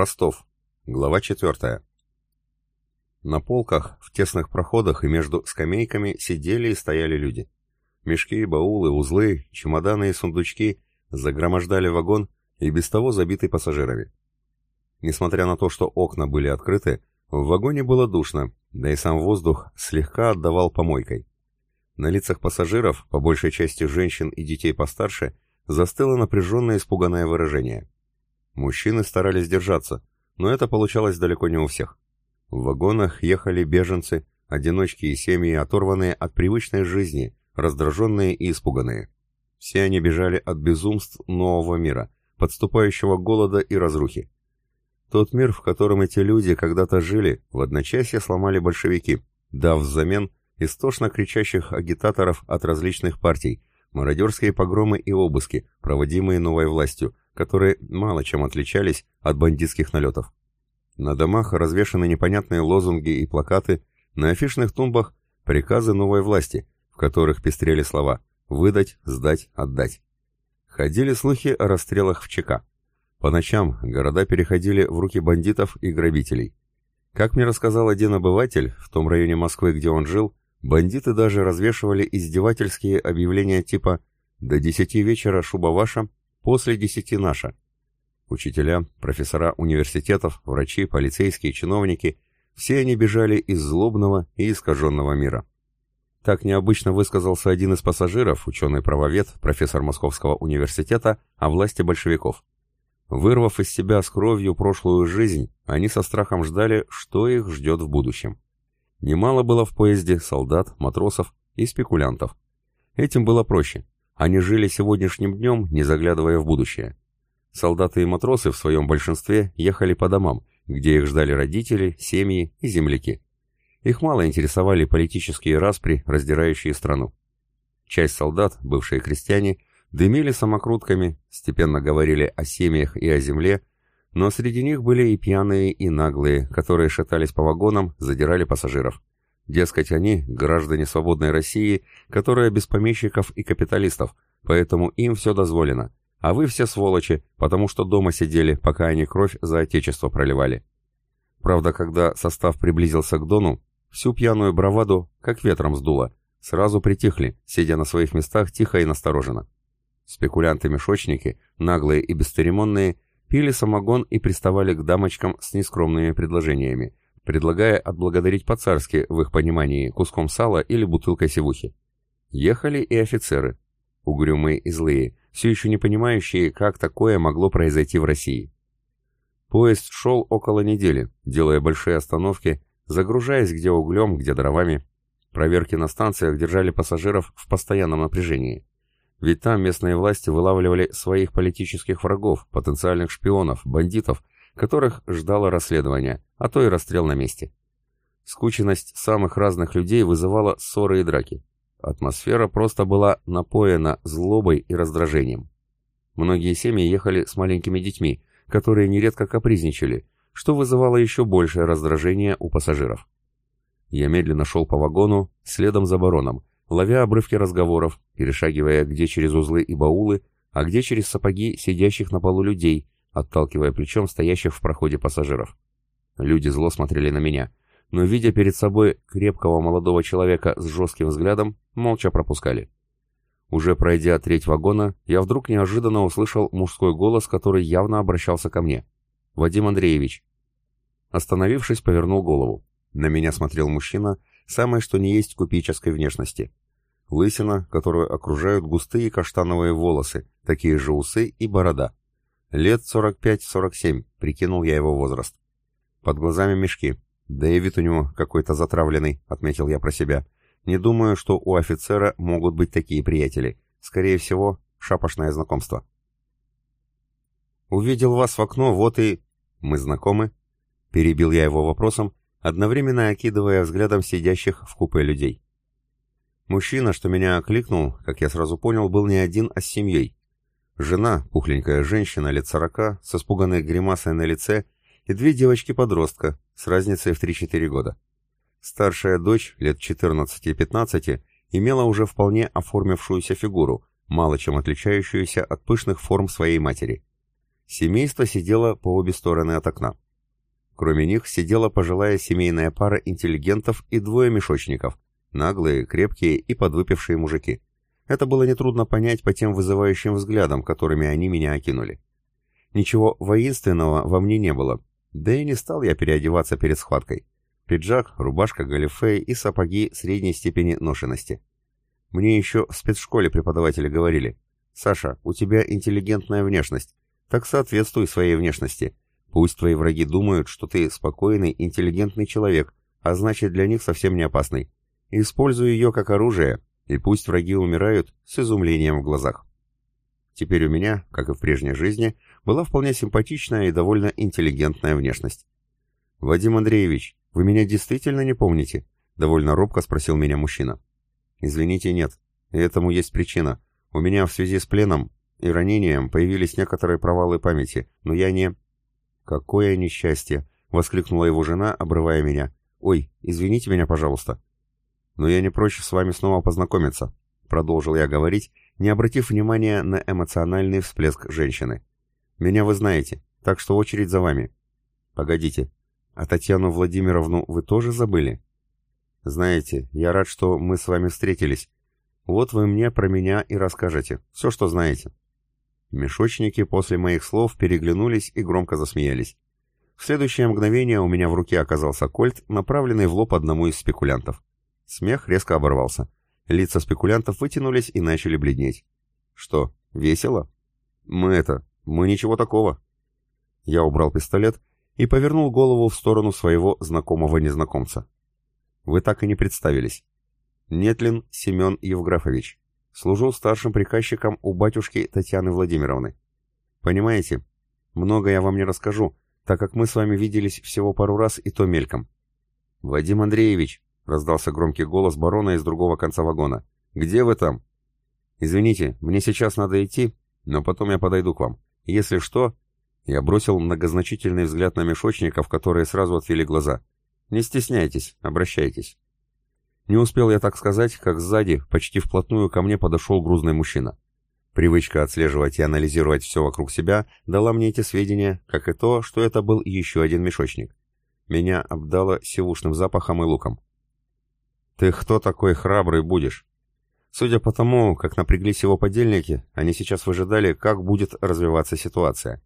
Ростов. Глава 4. На полках, в тесных проходах и между скамейками сидели и стояли люди. Мешки, баулы, узлы, чемоданы и сундучки загромождали вагон и без того забитый пассажирами. Несмотря на то, что окна были открыты, в вагоне было душно, да и сам воздух слегка отдавал помойкой. На лицах пассажиров, по большей части женщин и детей постарше, застыло напряженное испуганное выражение – Мужчины старались держаться, но это получалось далеко не у всех. В вагонах ехали беженцы, одиночки и семьи, оторванные от привычной жизни, раздраженные и испуганные. Все они бежали от безумств нового мира, подступающего голода и разрухи. Тот мир, в котором эти люди когда-то жили, в одночасье сломали большевики, дав взамен истошно кричащих агитаторов от различных партий, мародерские погромы и обыски, проводимые новой властью, которые мало чем отличались от бандитских налетов. На домах развешаны непонятные лозунги и плакаты, на афишных тумбах приказы новой власти, в которых пестрели слова «выдать», «сдать», «отдать». Ходили слухи о расстрелах в ЧК. По ночам города переходили в руки бандитов и грабителей. Как мне рассказал один обыватель, в том районе Москвы, где он жил, бандиты даже развешивали издевательские объявления типа «До десяти вечера шуба ваша, После десяти наша. Учителя, профессора университетов, врачи, полицейские, чиновники – все они бежали из злобного и искаженного мира. Так необычно высказался один из пассажиров, ученый-правовед, профессор Московского университета, о власти большевиков. Вырвав из себя с кровью прошлую жизнь, они со страхом ждали, что их ждет в будущем. Немало было в поезде солдат, матросов и спекулянтов. Этим было проще. Они жили сегодняшним днем, не заглядывая в будущее. Солдаты и матросы в своем большинстве ехали по домам, где их ждали родители, семьи и земляки. Их мало интересовали политические распри, раздирающие страну. Часть солдат, бывшие крестьяне, дымили самокрутками, степенно говорили о семьях и о земле, но среди них были и пьяные, и наглые, которые шатались по вагонам, задирали пассажиров. Дескать, они – граждане свободной России, которая без помещиков и капиталистов, поэтому им все дозволено. А вы все сволочи, потому что дома сидели, пока они кровь за отечество проливали. Правда, когда состав приблизился к Дону, всю пьяную браваду как ветром сдуло. Сразу притихли, сидя на своих местах тихо и настороженно. Спекулянты-мешочники, наглые и бесцеремонные, пили самогон и приставали к дамочкам с нескромными предложениями, предлагая отблагодарить по-царски, в их понимании, куском сала или бутылкой севухи. Ехали и офицеры, угрюмые и злые, все еще не понимающие, как такое могло произойти в России. Поезд шел около недели, делая большие остановки, загружаясь где углем, где дровами. Проверки на станциях держали пассажиров в постоянном напряжении. Ведь там местные власти вылавливали своих политических врагов, потенциальных шпионов, бандитов, которых ждало расследование, а то и расстрел на месте. Скученность самых разных людей вызывала ссоры и драки. Атмосфера просто была напоена злобой и раздражением. Многие семьи ехали с маленькими детьми, которые нередко капризничали, что вызывало еще большее раздражение у пассажиров. Я медленно шел по вагону, следом за бароном, ловя обрывки разговоров, перешагивая где через узлы и баулы, а где через сапоги сидящих на полу людей, отталкивая плечом стоящих в проходе пассажиров. Люди зло смотрели на меня, но, видя перед собой крепкого молодого человека с жестким взглядом, молча пропускали. Уже пройдя треть вагона, я вдруг неожиданно услышал мужской голос, который явно обращался ко мне. «Вадим Андреевич». Остановившись, повернул голову. На меня смотрел мужчина, самой что ни есть купеческой внешности. Лысина, которую окружают густые каштановые волосы, такие же усы и борода. Лет 45-47, прикинул я его возраст. Под глазами мешки. Да и вид у него какой-то затравленный, отметил я про себя. Не думаю, что у офицера могут быть такие приятели. Скорее всего, шапошное знакомство. Увидел вас в окно, вот и... Мы знакомы? Перебил я его вопросом, одновременно окидывая взглядом сидящих в купе людей. Мужчина, что меня окликнул, как я сразу понял, был не один, а с семьей. Жена, пухленькая женщина лет сорока, с испуганной гримасой на лице, и две девочки-подростка, с разницей в 3-4 года. Старшая дочь, лет 14-15, имела уже вполне оформившуюся фигуру, мало чем отличающуюся от пышных форм своей матери. Семейство сидело по обе стороны от окна. Кроме них сидела пожилая семейная пара интеллигентов и двое мешочников, наглые, крепкие и подвыпившие мужики. Это было нетрудно понять по тем вызывающим взглядам, которыми они меня окинули. Ничего воинственного во мне не было, да и не стал я переодеваться перед схваткой. Пиджак, рубашка, галифе и сапоги средней степени ношенности. Мне еще в спецшколе преподаватели говорили, «Саша, у тебя интеллигентная внешность, так соответствуй своей внешности. Пусть твои враги думают, что ты спокойный, интеллигентный человек, а значит для них совсем не опасный. Используй ее как оружие, и пусть враги умирают с изумлением в глазах». Теперь у меня, как и в прежней жизни, была вполне симпатичная и довольно интеллигентная внешность. «Вадим Андреевич, вы меня действительно не помните?» — довольно робко спросил меня мужчина. «Извините, нет. И этому есть причина. У меня в связи с пленом и ранением появились некоторые провалы памяти, но я не...» «Какое несчастье!» — воскликнула его жена, обрывая меня. «Ой, извините меня, пожалуйста». «Но я не прочь с вами снова познакомиться», — продолжил я говорить, не обратив внимания на эмоциональный всплеск женщины. «Меня вы знаете, так что очередь за вами». «Погодите, а Татьяну Владимировну вы тоже забыли?» «Знаете, я рад, что мы с вами встретились. Вот вы мне про меня и расскажете, все, что знаете». Мешочники после моих слов переглянулись и громко засмеялись. В следующее мгновение у меня в руке оказался кольт, направленный в лоб одному из спекулянтов. Смех резко оборвался. Лица спекулянтов вытянулись и начали бледнеть. «Что, весело?» «Мы это... Мы ничего такого». Я убрал пистолет и повернул голову в сторону своего знакомого незнакомца. «Вы так и не представились. Нетлин Семен Евграфович. Служу старшим приказчиком у батюшки Татьяны Владимировны. Понимаете, много я вам не расскажу, так как мы с вами виделись всего пару раз и то мельком. Вадим Андреевич, раздался громкий голос барона из другого конца вагона. Где вы там? Извините, мне сейчас надо идти, но потом я подойду к вам. Если что, я бросил многозначительный взгляд на мешочников, которые сразу отвели глаза. Не стесняйтесь, обращайтесь. Не успел я так сказать, как сзади, почти вплотную ко мне подошел грузный мужчина. Привычка отслеживать и анализировать все вокруг себя дала мне эти сведения, как и то, что это был еще один мешочник. Меня обдало сивушным запахом и луком. «Ты кто такой храбрый будешь?» Судя по тому, как напряглись его подельники, они сейчас выжидали, как будет развиваться ситуация.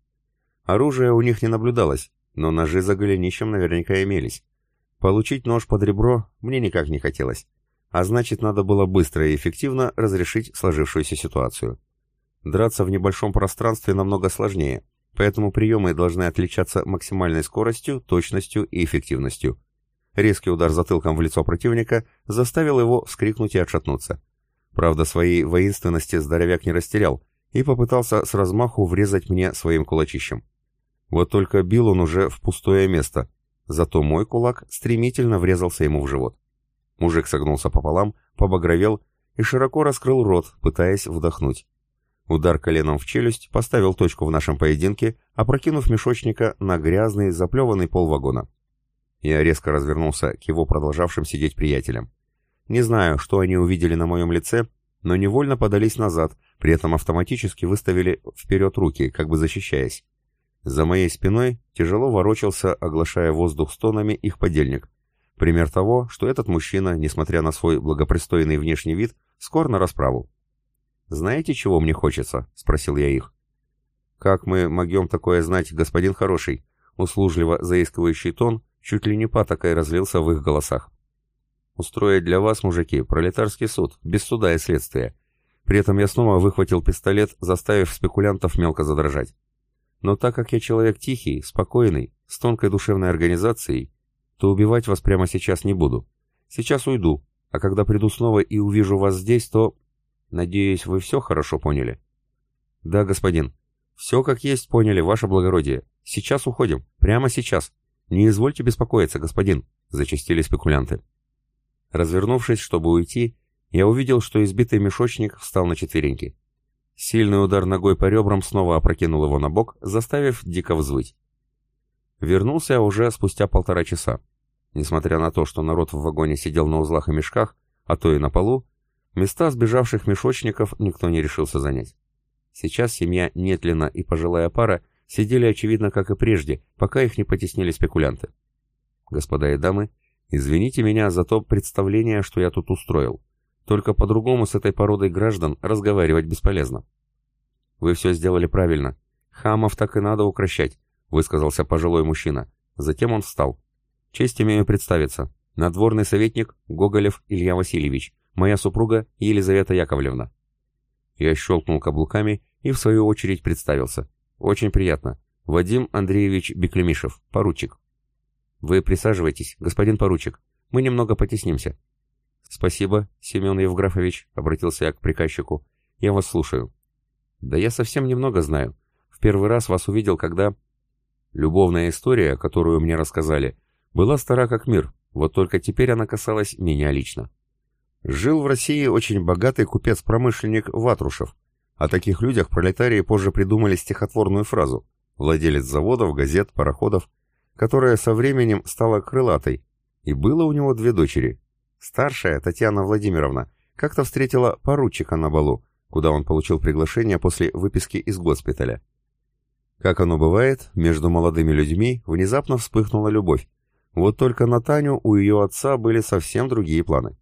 Оружия у них не наблюдалось, но ножи за голенищем наверняка имелись. Получить нож под ребро мне никак не хотелось, а значит, надо было быстро и эффективно разрешить сложившуюся ситуацию. Драться в небольшом пространстве намного сложнее, поэтому приемы должны отличаться максимальной скоростью, точностью и эффективностью. Резкий удар затылком в лицо противника заставил его вскрикнуть и отшатнуться. Правда, своей воинственности здоровяк не растерял и попытался с размаху врезать мне своим кулачищем. Вот только бил он уже в пустое место, Зато мой кулак стремительно врезался ему в живот. Мужик согнулся пополам, побагровел и широко раскрыл рот, пытаясь вдохнуть. Удар коленом в челюсть поставил точку в нашем поединке, опрокинув мешочника на грязный, заплеванный пол вагона. Я резко развернулся к его продолжавшим сидеть приятелям. Не знаю, что они увидели на моем лице, но невольно подались назад, при этом автоматически выставили вперед руки, как бы защищаясь. За моей спиной тяжело ворочался, оглашая воздух стонами, их подельник. Пример того, что этот мужчина, несмотря на свой благопристойный внешний вид, скор на расправу. «Знаете, чего мне хочется?» — спросил я их. «Как мы могем такое знать, господин хороший?» Услужливо заискивающий тон чуть ли не патокой разлился в их голосах. «Устроить для вас, мужики, пролетарский суд, без суда и следствия». При этом я снова выхватил пистолет, заставив спекулянтов мелко задрожать. Но так как я человек тихий, спокойный, с тонкой душевной организацией, то убивать вас прямо сейчас не буду. Сейчас уйду, а когда приду снова и увижу вас здесь, то... Надеюсь, вы все хорошо поняли? Да, господин. Все как есть поняли, ваше благородие. Сейчас уходим. Прямо сейчас. Не извольте беспокоиться, господин, зачастили спекулянты. Развернувшись, чтобы уйти, я увидел, что избитый мешочник встал на четвереньки. Сильный удар ногой по ребрам снова опрокинул его на бок, заставив дико взвыть. Вернулся уже спустя полтора часа. Несмотря на то, что народ в вагоне сидел на узлах и мешках, а то и на полу, места сбежавших мешочников никто не решился занять. Сейчас семья Нетлина и пожилая пара сидели, очевидно, как и прежде, пока их не потеснили спекулянты. Господа и дамы, извините меня за то представление, что я тут устроил. Только по-другому с этой породой граждан разговаривать бесполезно. Вы все сделали правильно. Хамов так и надо укращать, высказался пожилой мужчина. Затем он встал. Честь имею представиться. Надворный советник Гоголев Илья Васильевич, моя супруга Елизавета Яковлевна. Я щелкнул каблуками и в свою очередь представился. Очень приятно. Вадим Андреевич Беклемишев, поручик. Вы присаживайтесь, господин поручик. Мы немного потеснимся. Спасибо, Семен Евграфович, обратился я к приказчику. Я вас слушаю. Да я совсем немного знаю. В первый раз вас увидел, когда... Любовная история, которую мне рассказали, была стара как мир, вот только теперь она касалась меня лично. Жил в России очень богатый купец-промышленник Ватрушев. О таких людях пролетарии позже придумали стихотворную фразу «владелец заводов, газет, пароходов», которая со временем стала крылатой, и было у него две дочери. Старшая, Татьяна Владимировна, как-то встретила поручика на балу, куда он получил приглашение после выписки из госпиталя. Как оно бывает, между молодыми людьми внезапно вспыхнула любовь. Вот только на Таню у ее отца были совсем другие планы.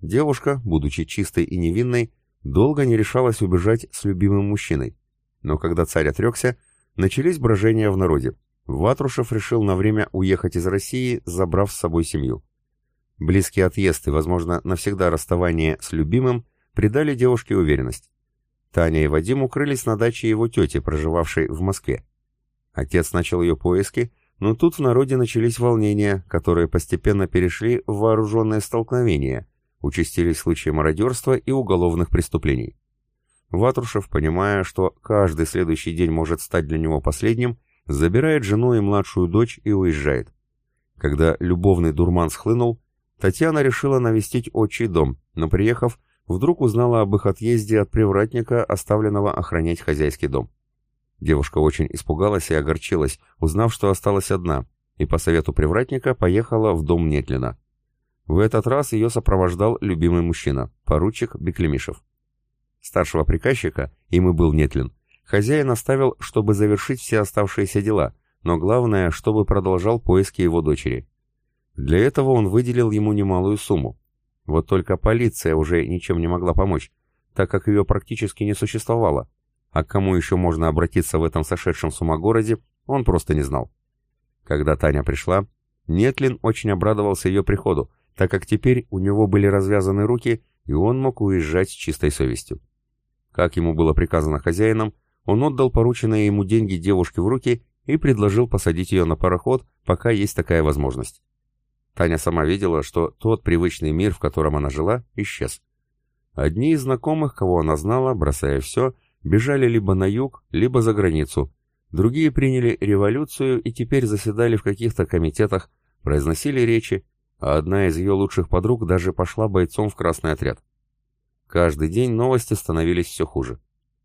Девушка, будучи чистой и невинной, долго не решалась убежать с любимым мужчиной. Но когда царь отрекся, начались брожения в народе. Ватрушев решил на время уехать из России, забрав с собой семью. Близкий отъезд и, возможно, навсегда расставание с любимым придали девушке уверенность. Таня и Вадим укрылись на даче его тети, проживавшей в Москве. Отец начал ее поиски, но тут в народе начались волнения, которые постепенно перешли в вооруженные столкновения, Участились случаи мародерства и уголовных преступлений. Ватрушев, понимая, что каждый следующий день может стать для него последним, забирает жену и младшую дочь и уезжает. Когда любовный дурман схлынул, Татьяна решила навестить отчий дом, но приехав, вдруг узнала об их отъезде от привратника, оставленного охранять хозяйский дом. Девушка очень испугалась и огорчилась, узнав, что осталась одна, и по совету привратника поехала в дом Нетлина. В этот раз ее сопровождал любимый мужчина, поручик Беклемишев. Старшего приказчика, им и был Нетлин, хозяин оставил, чтобы завершить все оставшиеся дела, но главное, чтобы продолжал поиски его дочери. Для этого он выделил ему немалую сумму. Вот только полиция уже ничем не могла помочь, так как ее практически не существовало, а к кому еще можно обратиться в этом сошедшем с ума городе, он просто не знал. Когда Таня пришла, Нетлин очень обрадовался ее приходу, так как теперь у него были развязаны руки, и он мог уезжать с чистой совестью. Как ему было приказано хозяином, он отдал порученные ему деньги девушке в руки и предложил посадить ее на пароход, пока есть такая возможность. Таня сама видела, что тот привычный мир, в котором она жила, исчез. Одни из знакомых, кого она знала, бросая все, бежали либо на юг, либо за границу. Другие приняли революцию и теперь заседали в каких-то комитетах, произносили речи, а одна из ее лучших подруг даже пошла бойцом в красный отряд. Каждый день новости становились все хуже.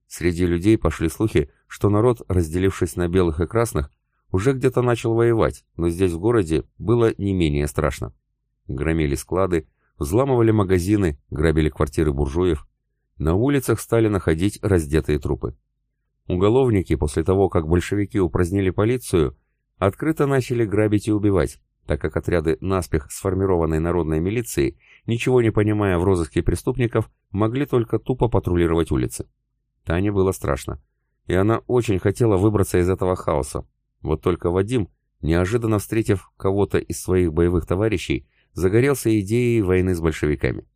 Среди людей пошли слухи, что народ, разделившись на белых и красных, уже где-то начал воевать, но здесь в городе было не менее страшно. Громили склады, взламывали магазины, грабили квартиры буржуев. На улицах стали находить раздетые трупы. Уголовники, после того, как большевики упразднили полицию, открыто начали грабить и убивать, так как отряды наспех сформированной народной милиции, ничего не понимая в розыске преступников, могли только тупо патрулировать улицы. Тане было страшно, и она очень хотела выбраться из этого хаоса. Вот только Вадим, неожиданно встретив кого-то из своих боевых товарищей, загорелся идеей войны с большевиками.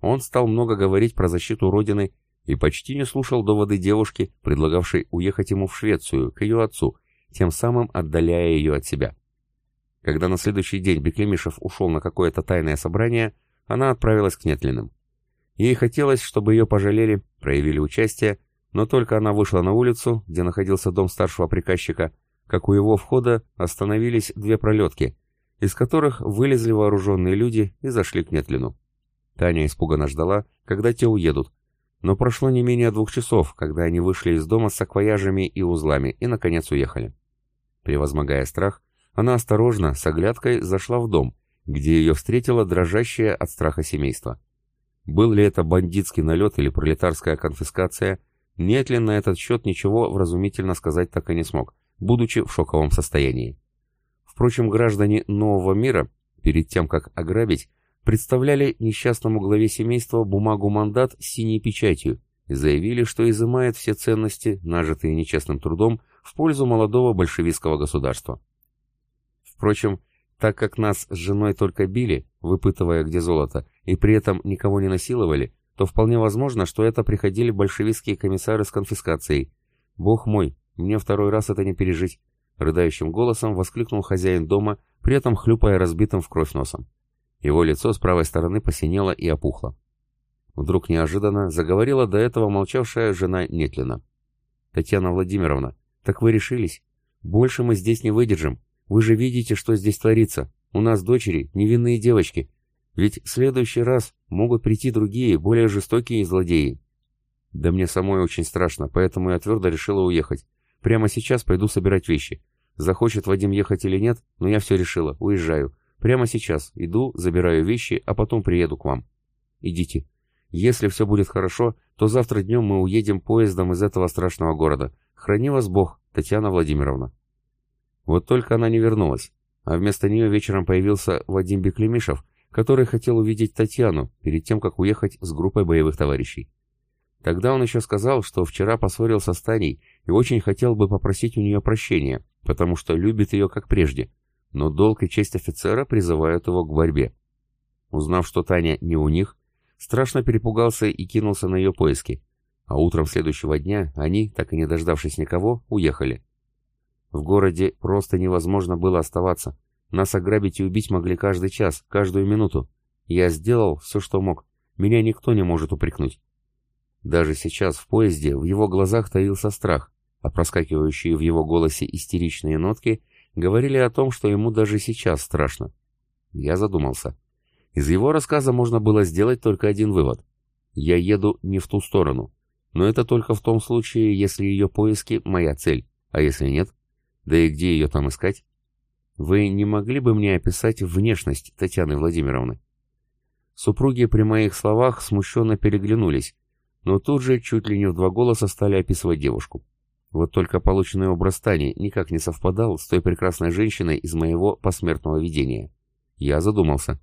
Он стал много говорить про защиту Родины и почти не слушал доводы девушки, предлагавшей уехать ему в Швецию, к ее отцу, тем самым отдаляя ее от себя. Когда на следующий день Беклемишев ушел на какое-то тайное собрание, она отправилась к Нетлиным. Ей хотелось, чтобы ее пожалели, проявили участие, но только она вышла на улицу, где находился дом старшего приказчика, как у его входа остановились две пролетки, из которых вылезли вооруженные люди и зашли к Нетлину. Таня испуганно ждала, когда те уедут, но прошло не менее двух часов, когда они вышли из дома с саквояжами и узлами и, наконец, уехали. Превозмогая страх, она осторожно, с оглядкой, зашла в дом, где ее встретило дрожащее от страха семейство. Был ли это бандитский налет или пролетарская конфискация, нет ли на этот счет ничего вразумительно сказать так и не смог, будучи в шоковом состоянии. Впрочем, граждане нового мира, перед тем, как ограбить, представляли несчастному главе семейства бумагу-мандат с синей печатью и заявили, что изымает все ценности, нажитые нечестным трудом, в пользу молодого большевистского государства. Впрочем, так как нас с женой только били, выпытывая где золото, и при этом никого не насиловали, то вполне возможно, что это приходили большевистские комиссары с конфискацией. «Бог мой, мне второй раз это не пережить!» Рыдающим голосом воскликнул хозяин дома, при этом хлюпая разбитым в кровь носом. Его лицо с правой стороны посинело и опухло. Вдруг неожиданно заговорила до этого молчавшая жена Нетлина. «Татьяна Владимировна, так вы решились? Больше мы здесь не выдержим. Вы же видите, что здесь творится. У нас дочери, невинные девочки. Ведь в следующий раз могут прийти другие, более жестокие злодеи. Да мне самой очень страшно, поэтому я твердо решила уехать. Прямо сейчас пойду собирать вещи. Захочет Вадим ехать или нет, но я все решила, уезжаю. Прямо сейчас иду, забираю вещи, а потом приеду к вам. Идите. Если все будет хорошо, то завтра днем мы уедем поездом из этого страшного города. Храни вас Бог, Татьяна Владимировна. Вот только она не вернулась, а вместо нее вечером появился Вадим Беклемишев, который хотел увидеть Татьяну перед тем, как уехать с группой боевых товарищей. Тогда он еще сказал, что вчера поссорился с Таней и очень хотел бы попросить у нее прощения, потому что любит ее как прежде, но долг и честь офицера призывают его к борьбе. Узнав, что Таня не у них, страшно перепугался и кинулся на ее поиски, а утром следующего дня они, так и не дождавшись никого, уехали. В городе просто невозможно было оставаться. Нас ограбить и убить могли каждый час, каждую минуту. Я сделал все, что мог. Меня никто не может упрекнуть. Даже сейчас в поезде в его глазах таился страх, а проскакивающие в его голосе истеричные нотки говорили о том, что ему даже сейчас страшно. Я задумался. Из его рассказа можно было сделать только один вывод. Я еду не в ту сторону. Но это только в том случае, если ее поиски — моя цель. А если нет? Да и где ее там искать? Вы не могли бы мне описать внешность Татьяны Владимировны? Супруги при моих словах смущенно переглянулись, но тут же чуть ли не в два голоса стали описывать девушку. Вот только полученный образ Тани никак не совпадал с той прекрасной женщиной из моего посмертного видения. Я задумался.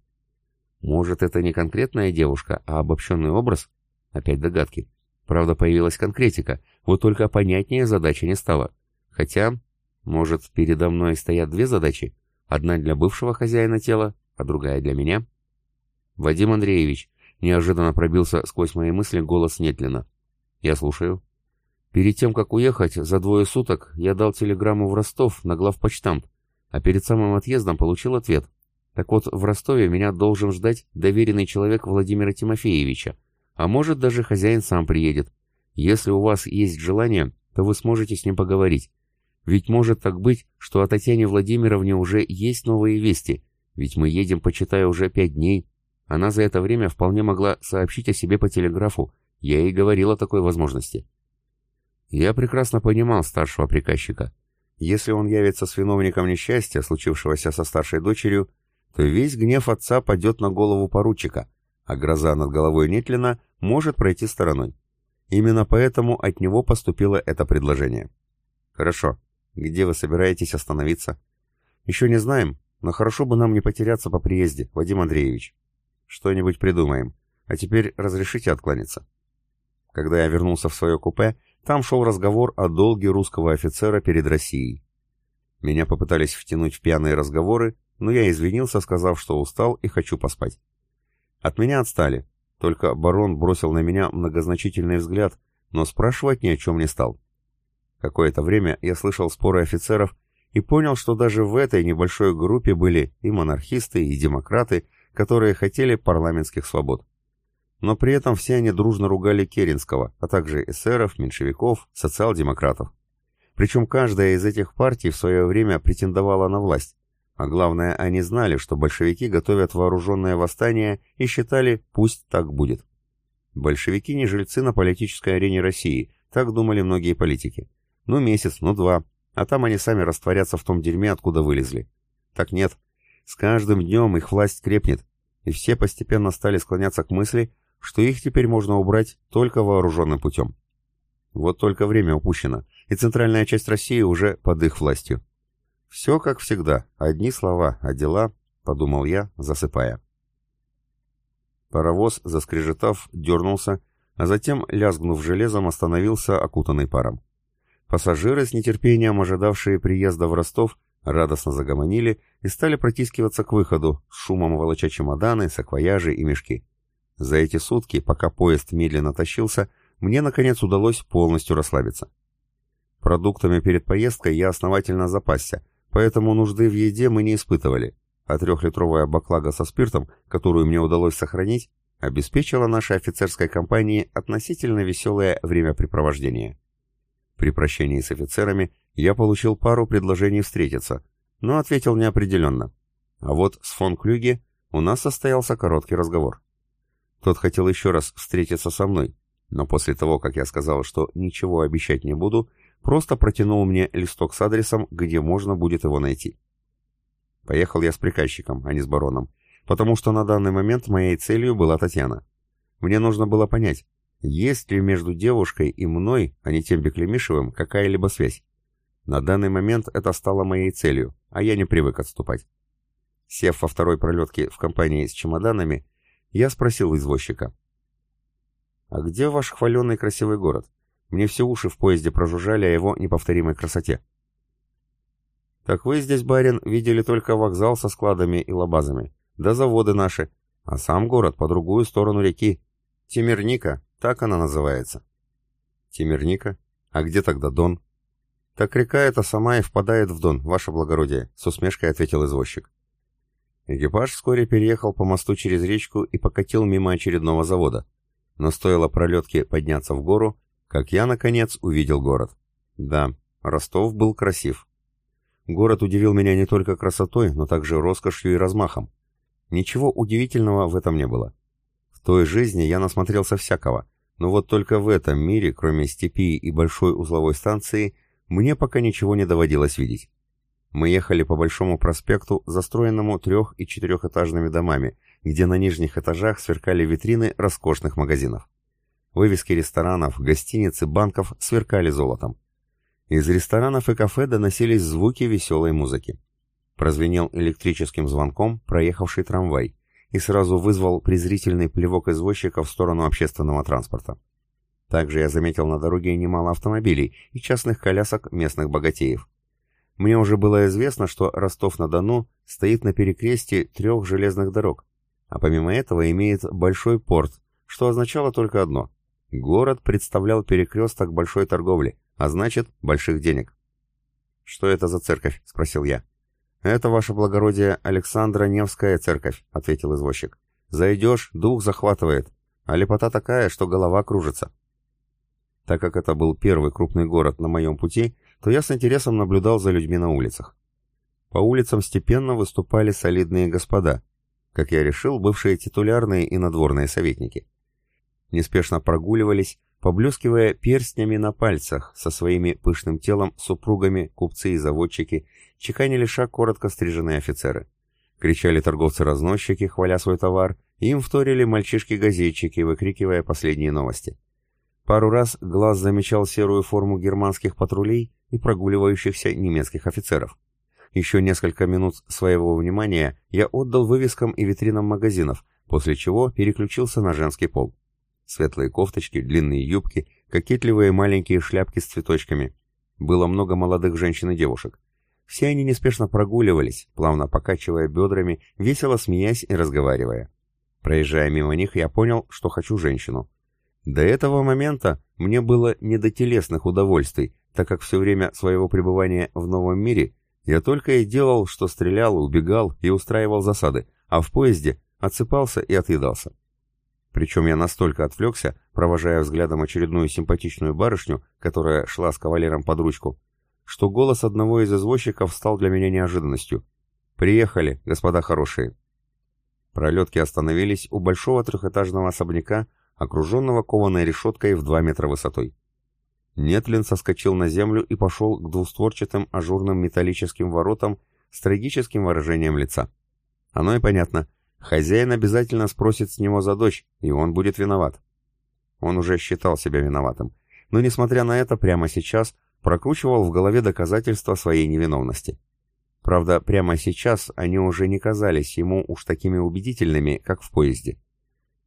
Может, это не конкретная девушка, а обобщенный образ? Опять догадки. Правда, появилась конкретика, вот только понятнее задача не стала. Хотя, может, передо мной стоят две задачи? Одна для бывшего хозяина тела, а другая для меня? Вадим Андреевич, неожиданно пробился сквозь мои мысли голос Нетлина. Я слушаю. Перед тем, как уехать, за двое суток я дал телеграмму в Ростов на главпочтамт, а перед самым отъездом получил ответ. Так вот, в Ростове меня должен ждать доверенный человек Владимира Тимофеевича, а может даже хозяин сам приедет. Если у вас есть желание, то вы сможете с ним поговорить. Ведь может так быть, что о Татьяне Владимировне уже есть новые вести, ведь мы едем, почитая, уже пять дней. Она за это время вполне могла сообщить о себе по телеграфу, я ей говорил о такой возможности. Я прекрасно понимал старшего приказчика. Если он явится с виновником несчастья, случившегося со старшей дочерью, то весь гнев отца падет на голову поручика, а гроза над головой Нетлина может пройти стороной. Именно поэтому от него поступило это предложение. Хорошо, где вы собираетесь остановиться? Еще не знаем, но хорошо бы нам не потеряться по приезде, Вадим Андреевич. Что-нибудь придумаем. А теперь разрешите откланяться. Когда я вернулся в свое купе, там шел разговор о долге русского офицера перед Россией. Меня попытались втянуть в пьяные разговоры, но я извинился, сказав, что устал и хочу поспать. От меня отстали, только барон бросил на меня многозначительный взгляд, но спрашивать ни о чем не стал. Какое-то время я слышал споры офицеров и понял, что даже в этой небольшой группе были и монархисты, и демократы, которые хотели парламентских свобод. Но при этом все они дружно ругали Керенского, а также эсеров, меньшевиков, социал-демократов. Причем каждая из этих партий в свое время претендовала на власть. А главное, они знали, что большевики готовят вооруженное восстание и считали «пусть так будет». Большевики не жильцы на политической арене России, так думали многие политики. Ну месяц, ну два, а там они сами растворятся в том дерьме, откуда вылезли. Так нет. С каждым днем их власть крепнет, и все постепенно стали склоняться к мысли, что их теперь можно убрать только вооруженным путем. Вот только время упущено. и центральная часть России уже под их властью. Все как всегда, одни слова, а дела, подумал я, засыпая. Паровоз, заскрежетав, дернулся, а затем, лязгнув железом, остановился, окутанный паром. Пассажиры, с нетерпением ожидавшие приезда в Ростов, радостно загомонили и стали протискиваться к выходу, с шумом волоча чемоданы, саквояжи и мешки. За эти сутки, пока поезд медленно тащился, мне, наконец, удалось полностью расслабиться. Продуктами перед поездкой я основательно запасся, поэтому нужды в еде мы не испытывали, а трехлитровая баклага со спиртом, которую мне удалось сохранить, обеспечила нашей офицерской компании относительно веселое времяпрепровождение. При прощении с офицерами я получил пару предложений встретиться, но ответил неопределенно. А вот с фон Клюге у нас состоялся короткий разговор. Тот хотел еще раз встретиться со мной, но после того, как я сказал, что ничего обещать не буду, просто протянул мне листок с адресом, где можно будет его найти. Поехал я с приказчиком, а не с бароном, потому что на данный момент моей целью была Татьяна. Мне нужно было понять, есть ли между девушкой и мной, а не тем Беклемишевым, какая-либо связь? На данный момент это стало моей целью, а я не привык отступать. Сев во второй пролетке в компании с чемоданами, я спросил извозчика. «А где ваш хваленный красивый город? Мне все уши в поезде прожужжали о его неповторимой красоте». «Так вы здесь, барин, видели только вокзал со складами и лабазами, да заводы наши, а сам город по другую сторону реки. Темирника, так она называется. Темирника? А где тогда Дон? Так река эта сама и впадает в Дон, ваше благородие, с усмешкой ответил извозчик. Экипаж вскоре переехал по мосту через речку и покатил мимо очередного завода. Но стоило пролетке подняться в гору, как я, наконец, увидел город. Да, Ростов был красив. Город удивил меня не только красотой, но также роскошью и размахом. Ничего удивительного в этом не было. В той жизни я насмотрелся всякого, но вот только в этом мире, кроме степи и большой узловой станции, мне пока ничего не доводилось видеть. Мы ехали по Большому проспекту, застроенному трех- и четырехэтажными домами, где на нижних этажах сверкали витрины роскошных магазинов. Вывески ресторанов, гостиниц и банков сверкали золотом. Из ресторанов и кафе доносились звуки веселой музыки. Прозвенел электрическим звонком проехавший трамвай и сразу вызвал презрительный плевок извозчика в сторону общественного транспорта. Также я заметил на дороге немало автомобилей и частных колясок местных богатеев. Мне уже было известно, что Ростов-на-Дону стоит на перекрестии трех железных дорог, а помимо этого имеет большой порт, что означало только одно – город представлял перекресток большой торговли, а значит, больших денег. «Что это за церковь?» – спросил я. «Это, ваше благородие, Александра Невская церковь», — ответил извозчик. «Зайдешь, дух захватывает, а лепота такая, что голова кружится». Так как это был первый крупный город на моем пути, то я с интересом наблюдал за людьми на улицах. По улицам степенно выступали солидные господа, как я решил, бывшие титулярные и надворные советники. Неспешно прогуливались, поблескивая перстнями на пальцах со своими пышным телом супругами, купцы и заводчики, чеканили шаг коротко стриженные офицеры. Кричали торговцы-разносчики, хваля свой товар, им вторили мальчишки-газетчики, выкрикивая последние новости. Пару раз глаз замечал серую форму германских патрулей и прогуливающихся немецких офицеров. Еще несколько минут своего внимания я отдал вывескам и витринам магазинов, после чего переключился на женский пол. Светлые кофточки, длинные юбки, кокетливые маленькие шляпки с цветочками. Было много молодых женщин и девушек. Все они неспешно прогуливались, плавно покачивая бедрами, весело смеясь и разговаривая. Проезжая мимо них, я понял, что хочу женщину. До этого момента мне было не до телесных удовольствий, так как все время своего пребывания в новом мире я только и делал, что стрелял, убегал и устраивал засады, а в поезде отсыпался и отъедался. Причем я настолько отвлекся, провожая взглядом очередную симпатичную барышню, которая шла с кавалером под ручку, что голос одного из извозчиков стал для меня неожиданностью. «Приехали, господа хорошие». Пролетки остановились у большого трехэтажного особняка, окруженного кованой решеткой в два метра высотой. Нетлин соскочил на землю и пошел к двустворчатым ажурным металлическим воротам с трагическим выражением лица. Оно и понятно. Хозяин обязательно спросит с него за дочь, и он будет виноват. Он уже считал себя виноватым. Но, несмотря на это, прямо сейчас прокручивал в голове доказательства своей невиновности. Правда, прямо сейчас они уже не казались ему уж такими убедительными, как в поезде.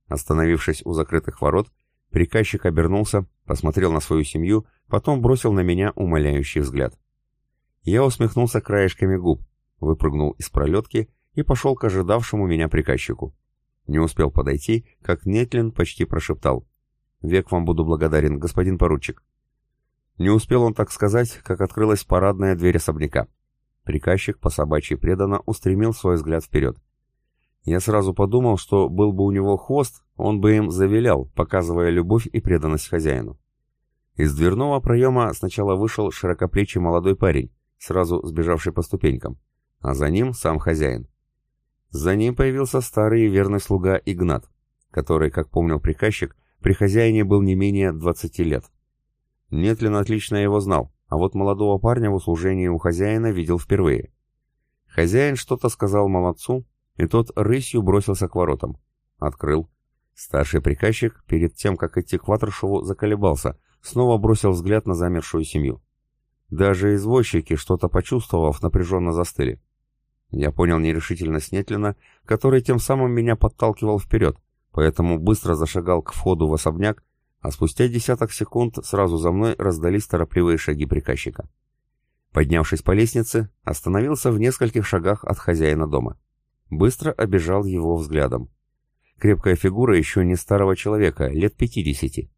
Остановившись у закрытых ворот, приказчик обернулся, посмотрел на свою семью, потом бросил на меня умоляющий взгляд. Я усмехнулся краешками губ, выпрыгнул из пролетки и пошел к ожидавшему меня приказчику. Не успел подойти, как Нетлин почти прошептал. «Век вам буду благодарен, господин поручик». Не успел он так сказать, как открылась парадная дверь особняка. Приказчик по собачьи преданно устремил свой взгляд вперед. Я сразу подумал, что был бы у него хвост, он бы им завилял, показывая любовь и преданность хозяину. Из дверного проема сначала вышел широкоплечий молодой парень, сразу сбежавший по ступенькам, а за ним сам хозяин. За ним появился старый верный слуга Игнат, который, как помнил приказчик, при хозяине был не менее 20 лет. Нетлин отлично его знал, а вот молодого парня в услужении у хозяина видел впервые. Хозяин что-то сказал молодцу, и тот рысью бросился к воротам. Открыл. Старший приказчик, перед тем, как идти к Ватрушеву, заколебался, снова бросил взгляд на замершую семью. Даже извозчики, что-то почувствовав, напряженно застыли. Я понял нерешительность Нетлина, который тем самым меня подталкивал вперед, поэтому быстро зашагал к входу в особняк, а спустя десяток секунд сразу за мной раздались торопливые шаги приказчика. Поднявшись по лестнице, остановился в нескольких шагах от хозяина дома. Быстро обежал его взглядом. Крепкая фигура еще не старого человека, лет пятидесяти.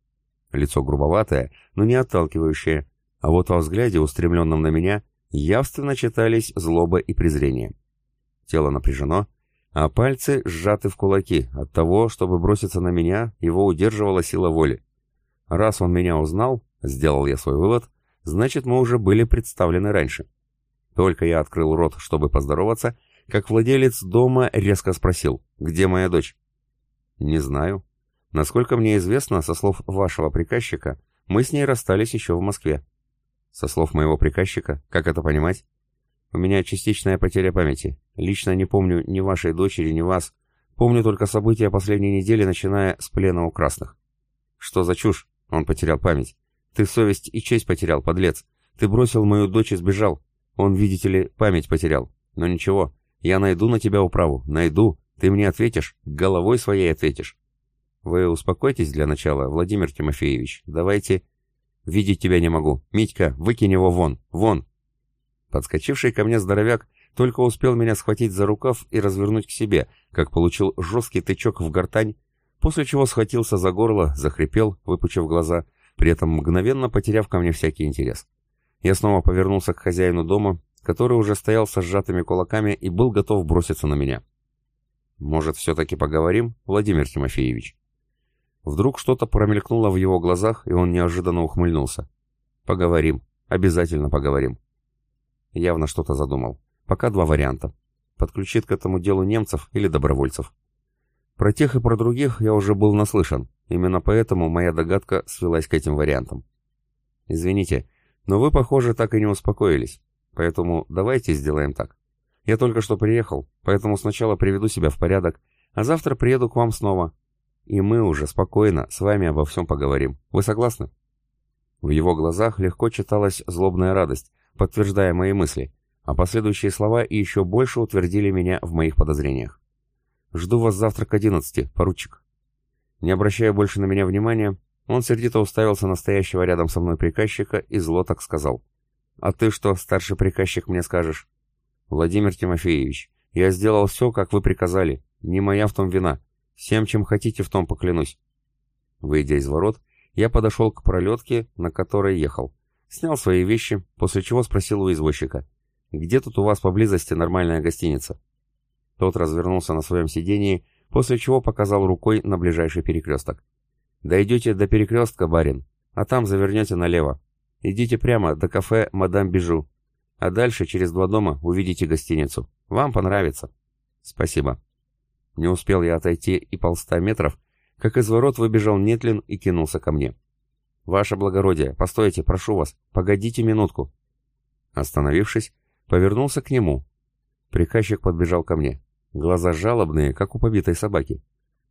Лицо грубоватое, но не отталкивающее, а вот во взгляде, устремленном на меня, явственно читались злоба и презрение. Тело напряжено, а пальцы сжаты в кулаки. От того, чтобы броситься на меня, его удерживала сила воли. Раз он меня узнал, сделал я свой вывод, значит, мы уже были представлены раньше. Только я открыл рот, чтобы поздороваться, как владелец дома резко спросил, где моя дочь? Не знаю. Насколько мне известно, со слов вашего приказчика, мы с ней расстались еще в Москве. Со слов моего приказчика, как это понимать? У меня частичная потеря памяти. Лично не помню ни вашей дочери, ни вас. Помню только события последней недели, начиная с плена у красных. Что за чушь? Он потерял память. Ты совесть и честь потерял, подлец. Ты бросил мою дочь и сбежал. Он, видите ли, память потерял. Но ничего, я найду на тебя управу. Найду. Ты мне ответишь, головой своей ответишь. Вы успокойтесь для начала, Владимир Тимофеевич. Давайте... Видеть тебя не могу. Митька, выкинь его вон, вон. Подскочивший ко мне здоровяк только успел меня схватить за рукав и развернуть к себе, как получил жесткий тычок в гортань, после чего схватился за горло, захрипел, выпучив глаза, при этом мгновенно потеряв ко мне всякий интерес. Я снова повернулся к хозяину дома, который уже стоял со сжатыми кулаками и был готов броситься на меня. «Может, все-таки поговорим, Владимир Тимофеевич?» Вдруг что-то промелькнуло в его глазах, и он неожиданно ухмыльнулся. «Поговорим. Обязательно поговорим». Явно что-то задумал. Пока два варианта. Подключит к этому делу немцев или добровольцев. Про тех и про других я уже был наслышан. Именно поэтому моя догадка свелась к этим вариантам. Извините, но вы, похоже, так и не успокоились. Поэтому давайте сделаем так. Я только что приехал, поэтому сначала приведу себя в порядок, а завтра приеду к вам снова, и мы уже спокойно с вами обо всем поговорим. Вы согласны?» В его глазах легко читалась злобная радость, подтверждая мои мысли, а последующие слова еще больше утвердили меня в моих подозрениях. «Жду вас завтра к одиннадцати, поручик». Не обращая больше на меня внимания, он сердито уставился на стоящего рядом со мной приказчика и зло так сказал. «А ты что, старший приказчик, мне скажешь?» «Владимир Тимофеевич, я сделал все, как вы приказали. Не моя в том вина. Всем, чем хотите, в том поклянусь. Выйдя из ворот, я подошел к пролетке, на которой ехал. Снял свои вещи, после чего спросил у извозчика. «Где тут у вас поблизости нормальная гостиница?» Тот развернулся на своем сидении, после чего показал рукой на ближайший перекресток. «Дойдете до перекрестка, барин, а там завернете налево. Идите прямо до кафе «Мадам Бижу», а дальше через два дома увидите гостиницу. Вам понравится». «Спасибо». Не успел я отойти и полста метров, как из ворот выбежал Нетлин и кинулся ко мне. «Ваше благородие, постойте, прошу вас, погодите минутку». Остановившись, повернулся к нему. Приказчик подбежал ко мне. Глаза жалобные, как у побитой собаки.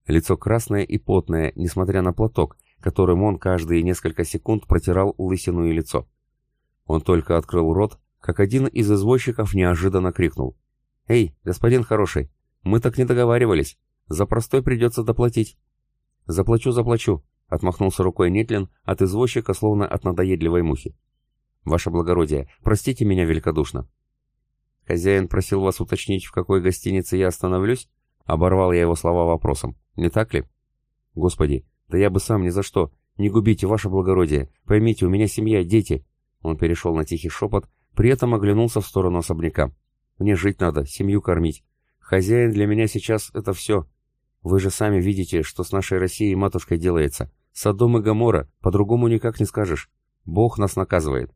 Лицо красное и потное, несмотря на платок, которым он каждые несколько секунд протирал лысину и лицо. Он только открыл рот, как один из извозчиков неожиданно крикнул. «Эй, господин хороший, мы так не договаривались. За простой придется доплатить». «Заплачу, заплачу», — отмахнулся рукой Нетлин от извозчика, словно от надоедливой мухи. «Ваше благородие, простите меня великодушно». «Хозяин просил вас уточнить, в какой гостинице я остановлюсь?» Оборвал я его слова вопросом. «Не так ли?» «Господи, да я бы сам ни за что. Не губите, ваше благородие. Поймите, у меня семья, дети». Он перешел на тихий шепот, при этом оглянулся в сторону особняка. «Мне жить надо, семью кормить. Хозяин для меня сейчас — это все. Вы же сами видите, что с нашей Россией матушкой делается. Содом и Гомора, по-другому никак не скажешь. Бог нас наказывает».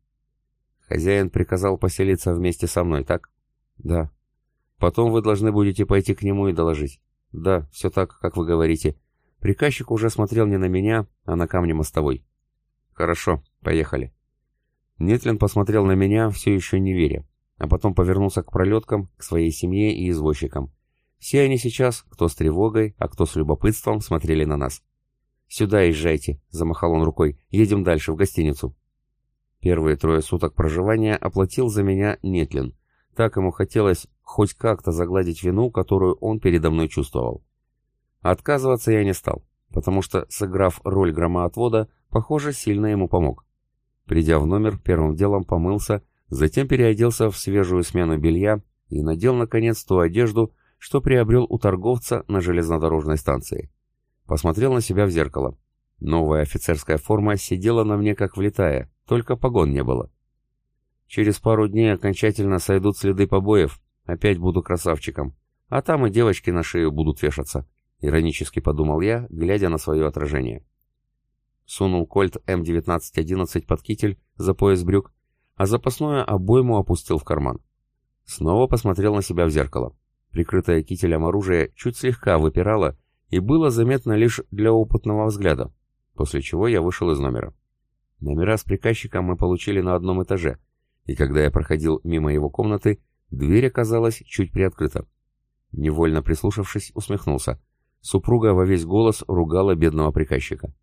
Хозяин приказал поселиться вместе со мной, так? Да. Потом вы должны будете пойти к нему и доложить. Да, все так, как вы говорите. Приказчик уже смотрел не на меня, а на камни мостовой. Хорошо, поехали. Нетлин посмотрел на меня, все еще не веря, а потом повернулся к пролеткам, к своей семье и извозчикам. Все они сейчас, кто с тревогой, а кто с любопытством, смотрели на нас. «Сюда езжайте», — замахал он рукой, — «едем дальше, в гостиницу». Первые трое суток проживания оплатил за меня Нетлин. Так ему хотелось хоть как-то загладить вину, которую он передо мной чувствовал. Отказываться я не стал, потому что, сыграв роль громоотвода, похоже, сильно ему помог. Придя в номер, первым делом помылся, затем переоделся в свежую смену белья и надел, наконец, ту одежду, что приобрел у торговца на железнодорожной станции. Посмотрел на себя в зеркало. Новая офицерская форма сидела на мне как влетая, только погон не было. Через пару дней окончательно сойдут следы побоев, опять буду красавчиком. А там и девочки на шею будут вешаться, иронически подумал я, глядя на свое отражение. Сунул кольт М1911 под китель за пояс брюк, а запасную обойму опустил в карман. Снова посмотрел на себя в зеркало. Прикрытое кителем оружие чуть слегка выпирало и было заметно лишь для опытного взгляда, после чего я вышел из номера. Номера с приказчиком мы получили на одном этаже, и когда я проходил мимо его комнаты, дверь оказалась чуть приоткрыта. Невольно прислушавшись, усмехнулся. Супруга во весь голос ругала бедного приказчика.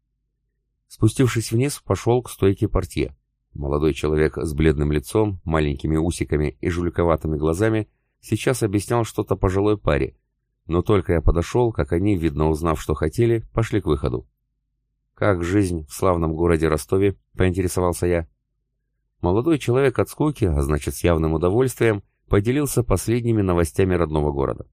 Спустившись вниз, пошел к стойке портье. Молодой человек с бледным лицом, маленькими усиками и жуликоватыми глазами сейчас объяснял что-то пожилой паре, но только я подошел, как они, видно узнав, что хотели, пошли к выходу. «Как жизнь в славном городе Ростове?» — поинтересовался я. Молодой человек от скуки, а значит с явным удовольствием, поделился последними новостями родного города.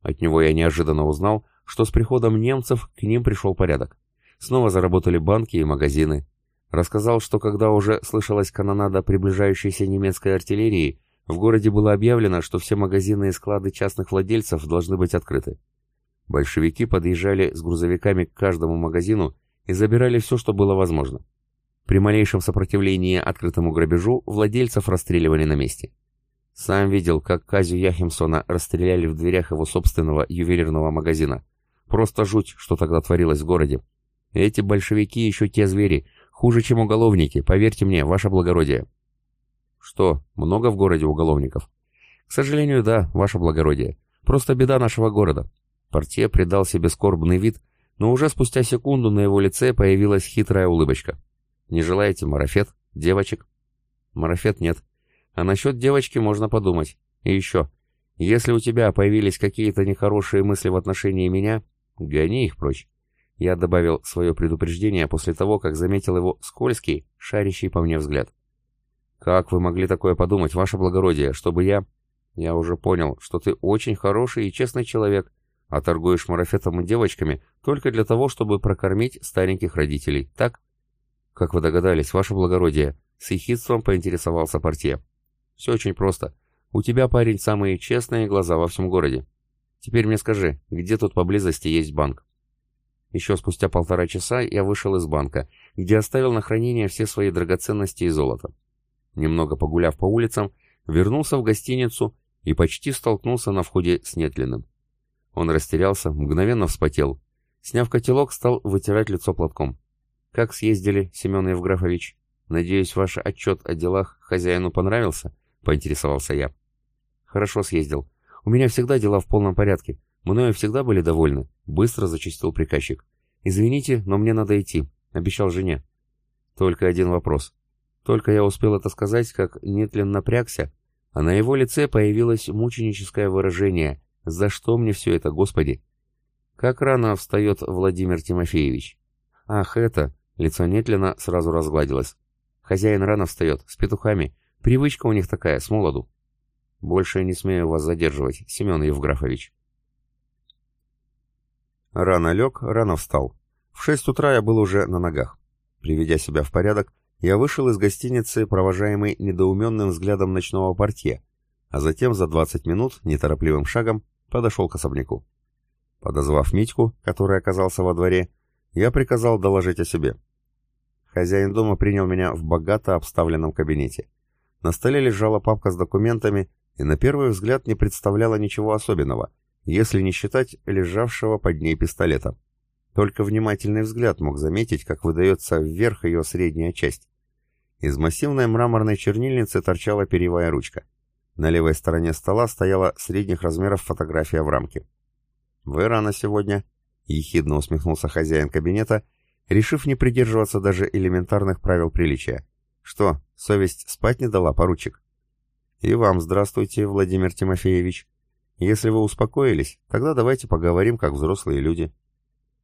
От него я неожиданно узнал, что с приходом немцев к ним пришел порядок. Снова заработали банки и магазины. Рассказал, что когда уже слышалась канонада приближающейся немецкой артиллерии, в городе было объявлено, что все магазины и склады частных владельцев должны быть открыты. Большевики подъезжали с грузовиками к каждому магазину и забирали все, что было возможно. При малейшем сопротивлении открытому грабежу владельцев расстреливали на месте. Сам видел, как Казю Яхимсона расстреляли в дверях его собственного ювелирного магазина. Просто жуть, что тогда творилось в городе. Эти большевики еще те звери, хуже, чем уголовники, поверьте мне, ваше благородие. Что, много в городе уголовников? К сожалению, да, ваше благородие. Просто беда нашего города. Портье придал себе скорбный вид но уже спустя секунду на его лице появилась хитрая улыбочка. «Не желаете марафет? Девочек?» «Марафет нет. А насчет девочки можно подумать. И еще. Если у тебя появились какие-то нехорошие мысли в отношении меня, гони их прочь». Я добавил свое предупреждение после того, как заметил его скользкий, шарящий по мне взгляд. «Как вы могли такое подумать, ваше благородие, чтобы я...» «Я уже понял, что ты очень хороший и честный человек, а торгуешь марафетом и девочками только для того, чтобы прокормить стареньких родителей, так? Как вы догадались, ваше благородие, с ехидством поинтересовался портье. Все очень просто. У тебя, парень, самые честные глаза во всем городе. Теперь мне скажи, где тут поблизости есть банк? Еще спустя полтора часа я вышел из банка, где оставил на хранение все свои драгоценности и золото. Немного погуляв по улицам, вернулся в гостиницу и почти столкнулся на входе с Нетлиным. Он растерялся, мгновенно вспотел. Сняв котелок, стал вытирать лицо платком. «Как съездили, Семен Евграфович? Надеюсь, ваш отчет о делах хозяину понравился?» — поинтересовался я. «Хорошо съездил. У меня всегда дела в полном порядке. Мною всегда были довольны», — быстро зачистил приказчик. «Извините, но мне надо идти», — обещал жене. «Только один вопрос. Только я успел это сказать, как Нетлин напрягся, а на его лице появилось мученическое выражение «За что мне все это, Господи?» Как рано встает Владимир Тимофеевич. Ах, это... Лицо Нетлина сразу разгладилось. Хозяин рано встает, с петухами. Привычка у них такая, с молоду. Больше не смею вас задерживать, Семен Евграфович. Рано лег, рано встал. В шесть утра я был уже на ногах. Приведя себя в порядок, я вышел из гостиницы, провожаемый недоуменным взглядом ночного портье, а затем за 20 минут, неторопливым шагом, подошел к особняку. Подозвав Митьку, который оказался во дворе, я приказал доложить о себе. Хозяин дома принял меня в богато обставленном кабинете. На столе лежала папка с документами, и на первый взгляд не представляла ничего особенного, если не считать лежавшего под ней пистолета. Только внимательный взгляд мог заметить, как выдается вверх ее средняя часть. Из массивной мраморной чернильницы торчала перьевая ручка. На левой стороне стола стояла средних размеров фотография в рамке. «Вы рано сегодня», — ехидно усмехнулся хозяин кабинета, решив не придерживаться даже элементарных правил приличия. «Что, совесть спать не дала, поручик?» «И вам здравствуйте, Владимир Тимофеевич. Если вы успокоились, тогда давайте поговорим, как взрослые люди».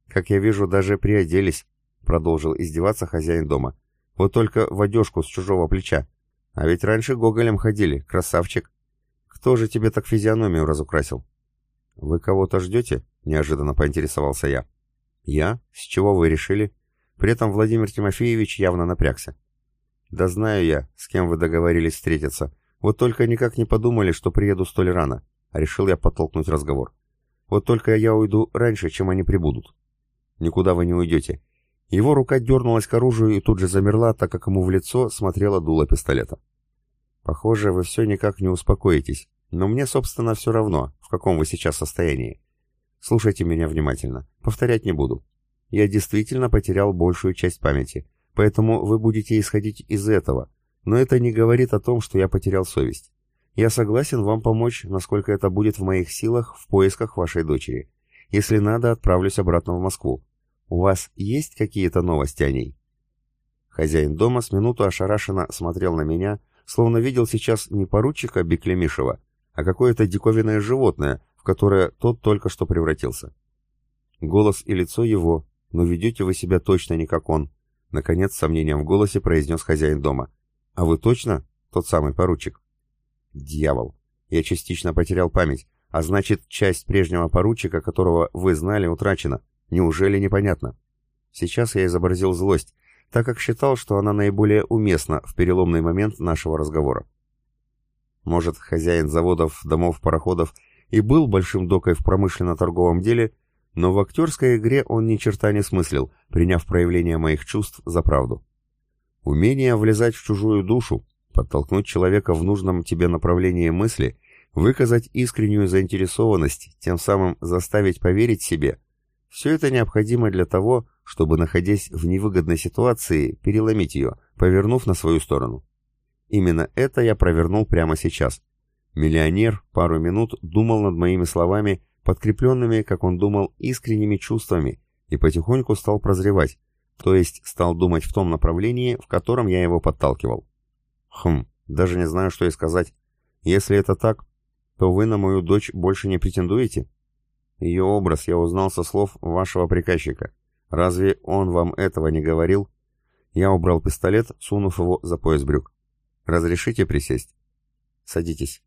«Как я вижу, даже приоделись», — продолжил издеваться хозяин дома. «Вот только в одежку с чужого плеча. А ведь раньше гоголем ходили, красавчик. Кто же тебе так физиономию разукрасил?» «Вы кого-то ждете?» — неожиданно поинтересовался я. «Я? С чего вы решили?» При этом Владимир Тимофеевич явно напрягся. «Да знаю я, с кем вы договорились встретиться. Вот только никак не подумали, что приеду столь рано». Решил я подтолкнуть разговор. «Вот только я уйду раньше, чем они прибудут». Никуда вы не уйдете. Его рука дернулась к оружию и тут же замерла, так как ему в лицо смотрело дуло пистолета. Похоже, вы все никак не успокоитесь, но мне, собственно, все равно, в каком вы сейчас состоянии. Слушайте меня внимательно, повторять не буду. Я действительно потерял большую часть памяти, поэтому вы будете исходить из этого, но это не говорит о том, что я потерял совесть. Я согласен вам помочь, насколько это будет в моих силах в поисках вашей дочери. Если надо, отправлюсь обратно в Москву. У вас есть какие-то новости о ней?» Хозяин дома с минуту ошарашенно смотрел на меня, словно видел сейчас не поручика Беклемишева, а какое-то диковинное животное, в которое тот только что превратился. Голос и лицо его, но ведете вы себя точно не как он, наконец с сомнением в голосе произнес хозяин дома. А вы точно тот самый поручик? Дьявол! Я частично потерял память. А значит, часть прежнего поручика, которого вы знали, утрачена. Неужели непонятно? Сейчас я изобразил злость, так как считал, что она наиболее уместна в переломный момент нашего разговора. Может, хозяин заводов, домов, пароходов и был большим докой в промышленно-торговом деле, но в актерской игре он ни черта не смыслил, приняв проявление моих чувств за правду. Умение влезать в чужую душу, подтолкнуть человека в нужном тебе направлении мысли выказать искреннюю заинтересованность, тем самым заставить поверить себе, все это необходимо для того, чтобы, находясь в невыгодной ситуации, переломить ее, повернув на свою сторону. Именно это я провернул прямо сейчас. Миллионер пару минут думал над моими словами, подкрепленными, как он думал, искренними чувствами, и потихоньку стал прозревать, то есть стал думать в том направлении, в котором я его подталкивал. Хм, даже не знаю, что и сказать. Если это так, то вы на мою дочь больше не претендуете? Ее образ я узнал со слов вашего приказчика. Разве он вам этого не говорил? Я убрал пистолет, сунув его за пояс брюк. Разрешите присесть? Садитесь.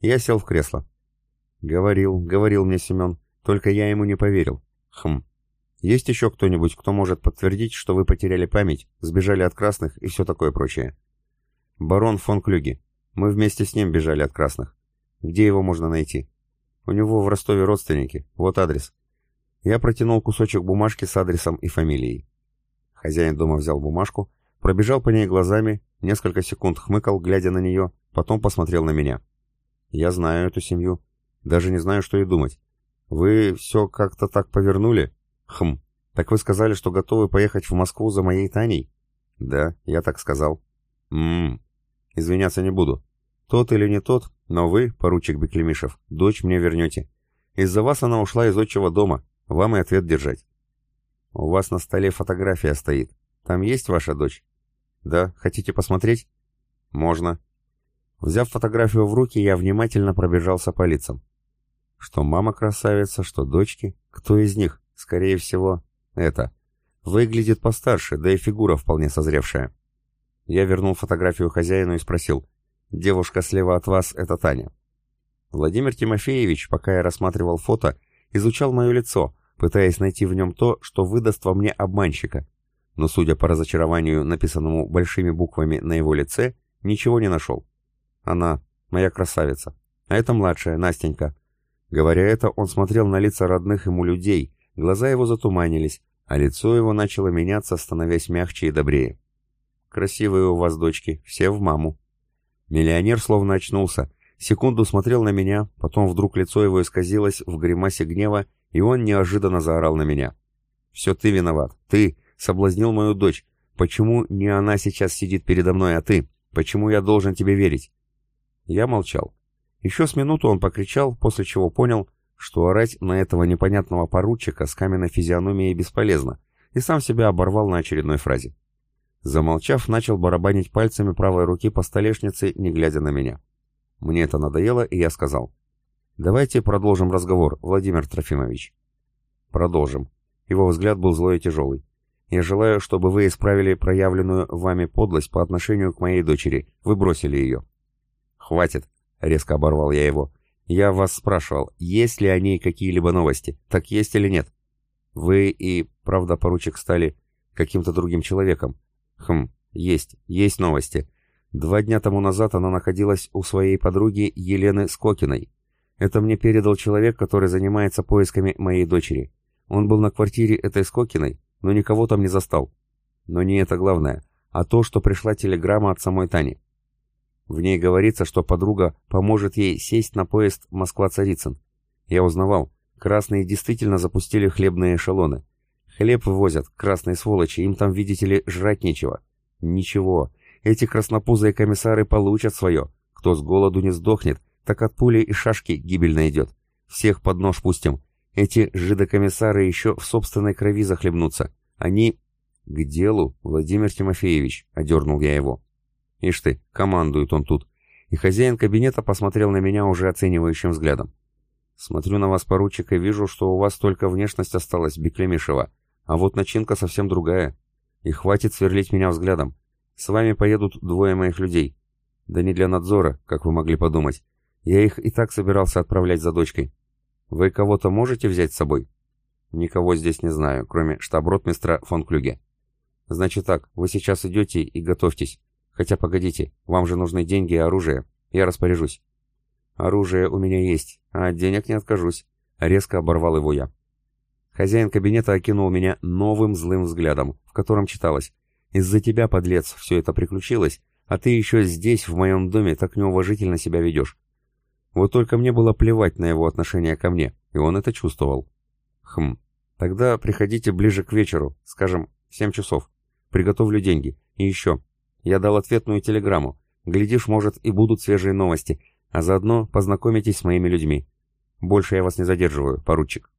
Я сел в кресло. Говорил, говорил мне Семен, только я ему не поверил. Хм. Есть еще кто-нибудь, кто может подтвердить, что вы потеряли память, сбежали от красных и все такое прочее? Барон фон Клюги. Мы вместе с ним бежали от красных. Где его можно найти? У него в Ростове родственники. Вот адрес. Я протянул кусочек бумажки с адресом и фамилией. Хозяин дома взял бумажку, пробежал по ней глазами, несколько секунд хмыкал, глядя на нее, потом посмотрел на меня. Я знаю эту семью. Даже не знаю, что и думать. Вы все как-то так повернули? Хм. Так вы сказали, что готовы поехать в Москву за моей Таней? Да, я так сказал. Ммм. Извиняться не буду. Тот или не тот, но вы, поручик Беклемишев, дочь мне вернете. Из-за вас она ушла из отчего дома. Вам и ответ держать. У вас на столе фотография стоит. Там есть ваша дочь? «Да, хотите посмотреть?» «Можно». Взяв фотографию в руки, я внимательно пробежался по лицам. Что мама красавица, что дочки. Кто из них? Скорее всего, это. Выглядит постарше, да и фигура вполне созревшая. Я вернул фотографию хозяину и спросил. «Девушка слева от вас — это Таня». Владимир Тимофеевич, пока я рассматривал фото, изучал мое лицо, пытаясь найти в нем то, что выдаст во мне обманщика. Но, судя по разочарованию, написанному большими буквами на его лице, ничего не нашел. Она, моя красавица. А это младшая, Настенька. Говоря это, он смотрел на лица родных ему людей, глаза его затуманились, а лицо его начало меняться, становясь мягче и добрее. «Красивые у вас дочки, все в маму». Миллионер словно очнулся, секунду смотрел на меня, потом вдруг лицо его исказилось в гримасе гнева, и он неожиданно заорал на меня. «Все ты виноват, ты соблазнил мою дочь. Почему не она сейчас сидит передо мной, а ты? Почему я должен тебе верить?» Я молчал. Еще с минуту он покричал, после чего понял, что орать на этого непонятного поручика с каменной физиономией бесполезно, и сам себя оборвал на очередной фразе. Замолчав, начал барабанить пальцами правой руки по столешнице, не глядя на меня. Мне это надоело, и я сказал. «Давайте продолжим разговор, Владимир Трофимович». «Продолжим». Его взгляд был злой и тяжелый. «Я желаю, чтобы вы исправили проявленную вами подлость по отношению к моей дочери. Вы бросили ее». «Хватит», — резко оборвал я его. «Я вас спрашивал, есть ли о ней какие-либо новости? Так есть или нет?» «Вы и, правда, поручик, стали каким-то другим человеком?» «Хм, есть, есть новости. Два дня тому назад она находилась у своей подруги Елены Скокиной. Это мне передал человек, который занимается поисками моей дочери. Он был на квартире этой Скокиной, но никого там не застал. Но не это главное, а то, что пришла телеграмма от самой Тани. В ней говорится, что подруга поможет ей сесть на поезд Москва-Царицын. Я узнавал, красные действительно запустили хлебные эшелоны. Хлеб вывозят, красные сволочи, им там, видите ли, жрать нечего. Ничего, эти краснопузые комиссары получат свое. Кто с голоду не сдохнет, так от пули и шашки гибель найдет. Всех под нож пустим. Эти жидокомиссары еще в собственной крови захлебнутся. Они... К делу, Владимир Тимофеевич, одернул я его. Ишь ты, командует он тут. И хозяин кабинета посмотрел на меня уже оценивающим взглядом. Смотрю на вас, поручик, и вижу, что у вас только внешность осталась, Беклемишева, а вот начинка совсем другая. И хватит сверлить меня взглядом. С вами поедут двое моих людей. Да не для надзора, как вы могли подумать. Я их и так собирался отправлять за дочкой. Вы кого-то можете взять с собой? Никого здесь не знаю, кроме штаб-ротмистра фон Клюге. Значит так, вы сейчас идете и готовьтесь. Хотя погодите, вам же нужны деньги и оружие. Я распоряжусь. Оружие у меня есть, а от денег не откажусь. Резко оборвал его я. Хозяин кабинета окинул меня новым злым взглядом, в котором читалось. «Из-за тебя, подлец, все это приключилось, а ты еще здесь, в моем доме, так неуважительно себя ведешь. Вот только мне было плевать на его отношение ко мне, и он это чувствовал. Хм, тогда приходите ближе к вечеру, скажем, в семь часов. Приготовлю деньги. И еще, я дал ответную телеграмму. Глядишь, может, и будут свежие новости, а заодно познакомитесь с моими людьми. Больше я вас не задерживаю, поручик.